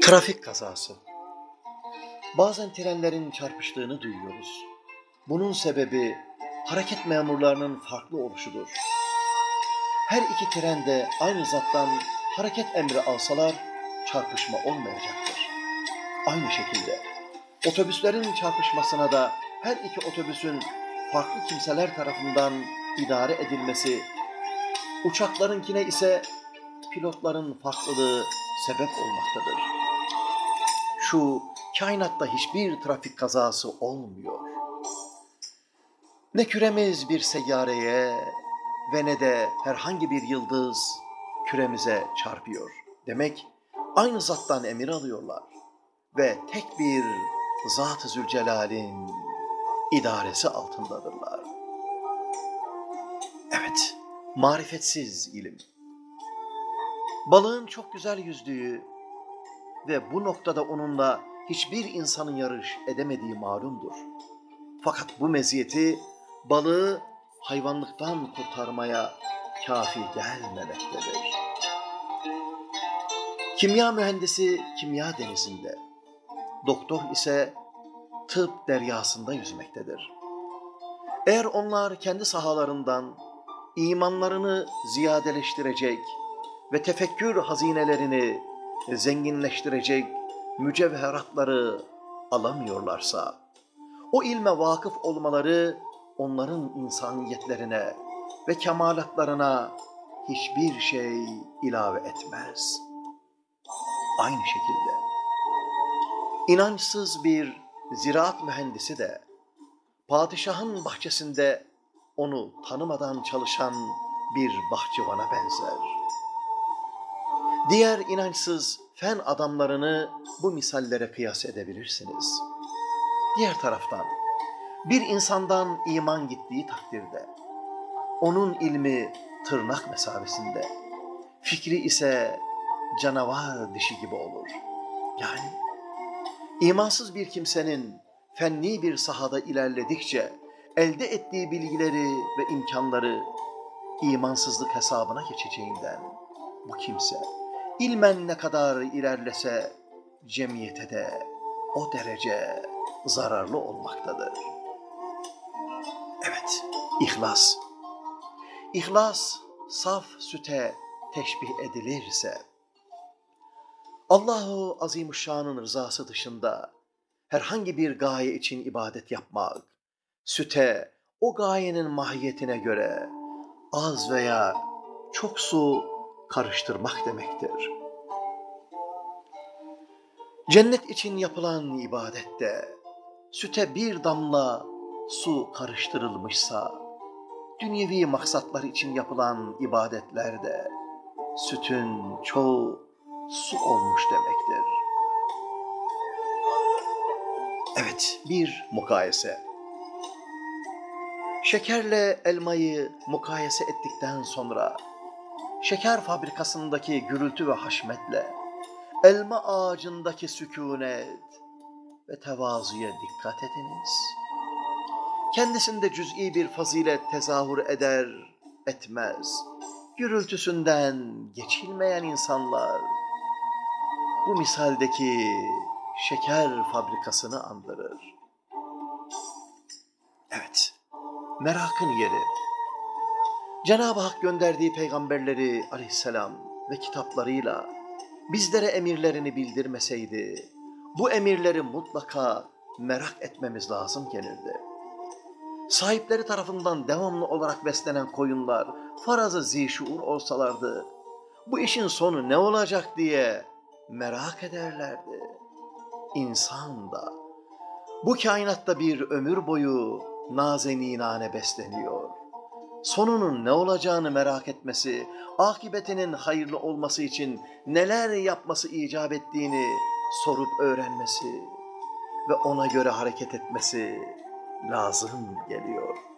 Trafik kazası. Bazen trenlerin çarpıştığını duyuyoruz. Bunun sebebi hareket memurlarının farklı oluşudur. Her iki tren de aynı zattan hareket emri alsalar çarpışma olmayacaktır. Aynı şekilde otobüslerin çarpışmasına da her iki otobüsün farklı kimseler tarafından idare edilmesi, uçaklarınkine ise pilotların farklılığı sebep olmaktadır. Şu kainatta hiçbir trafik kazası olmuyor. Ne küremiz bir seyyareye ve ne de herhangi bir yıldız küremize çarpıyor. Demek aynı zattan emir alıyorlar ve tek bir Zat-ı Zülcelal'in idaresi altındadırlar. Evet, marifetsiz ilim. Balığın çok güzel yüzdüğü ve bu noktada onunla hiçbir insanın yarış edemediği malumdur. Fakat bu meziyeti balığı hayvanlıktan kurtarmaya kafi gelmemektedir. Kimya mühendisi kimya denizinde, doktor ise tıp deryasında yüzmektedir. Eğer onlar kendi sahalarından imanlarını ziyadeleştirecek ve tefekkür hazinelerini zenginleştirecek mücevheratları alamıyorlarsa, o ilme vakıf olmaları onların insaniyetlerine ve kemalatlarına hiçbir şey ilave etmez. Aynı şekilde inançsız bir ziraat mühendisi de padişahın bahçesinde onu tanımadan çalışan bir bahçıvana benzer. Diğer inançsız fen adamlarını bu misallere kıyas edebilirsiniz. Diğer taraftan bir insandan iman gittiği takdirde onun ilmi tırnak mesabesinde, fikri ise canavar dişi gibi olur. Yani imansız bir kimsenin fenni bir sahada ilerledikçe elde ettiği bilgileri ve imkanları imansızlık hesabına geçeceğinden bu kimse ilmen ne kadar ilerlese cemiyete de o derece zararlı olmaktadır. Evet, ihlas. İhlas saf süte teşbih edilirse, Allahu Azimuşşan'ın rızası dışında herhangi bir gaye için ibadet yapmak, süte o gayenin mahiyetine göre az veya çok su karıştırmak demektir. Cennet için yapılan ibadette süte bir damla su karıştırılmışsa, dünyevi maksatlar için yapılan ibadetlerde sütün çoğu su olmuş demektir. Evet, bir mukayese. Şekerle elmayı mukayese ettikten sonra şeker fabrikasındaki gürültü ve haşmetle elma ağacındaki sükunet ve tevazuya dikkat ediniz. Kendisinde cüz'i bir fazilet tezahür eder, etmez. Gürültüsünden geçilmeyen insanlar bu misaldeki şeker fabrikasını andırır. Evet, merakın yeri. Cenab-ı Hak gönderdiği peygamberleri aleyhisselam ve kitaplarıyla bizlere emirlerini bildirmeseydi, bu emirleri mutlaka merak etmemiz lazım gelirdi. Sahipleri tarafından devamlı olarak beslenen koyunlar farazı zişuur olsalardı, bu işin sonu ne olacak diye merak ederlerdi. İnsan da bu kainatta bir ömür boyu nazeninane besleniyor. Sonunun ne olacağını merak etmesi, akıbetinin hayırlı olması için neler yapması icap ettiğini sorup öğrenmesi ve ona göre hareket etmesi lazım geliyor.''